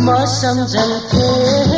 Mà sang rằng thế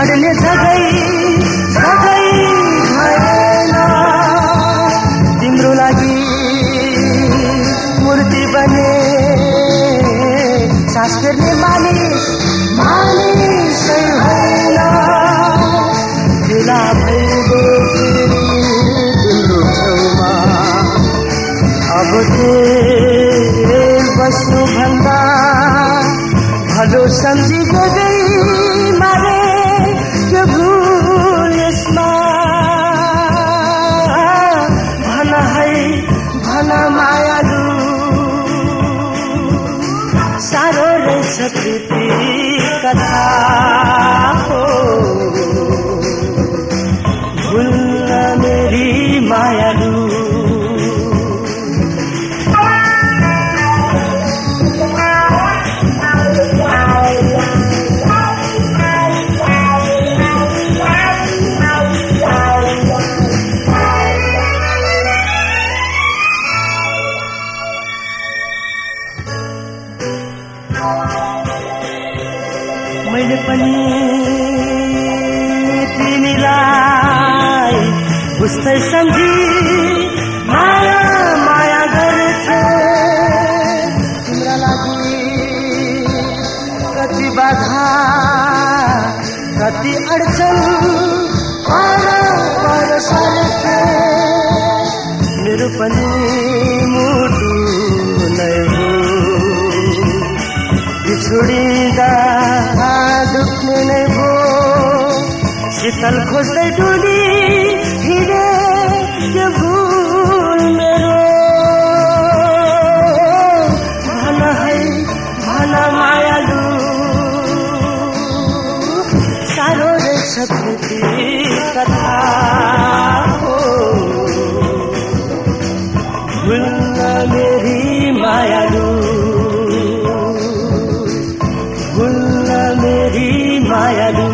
अडले सधैँ सधैँ भएन तिम्रो लागि मूर्ति बने। सास फेर्ने मानिस मानिसै होइन दिला भइगयो बस्नु भन्दा भलो सम्झी मारे भूल यसमा। भन है भन मायालु। साह्रो रहेछ कथा हो जस्तै सम्झी माया माया गर्थे। तिम्रा लागि कति बाधा कति अडचन पर पर मेरो पनि बिछोडिँदा दुख्ने नै भो शीतल खोज्दै डुली हिँडे। ಮಾಯದು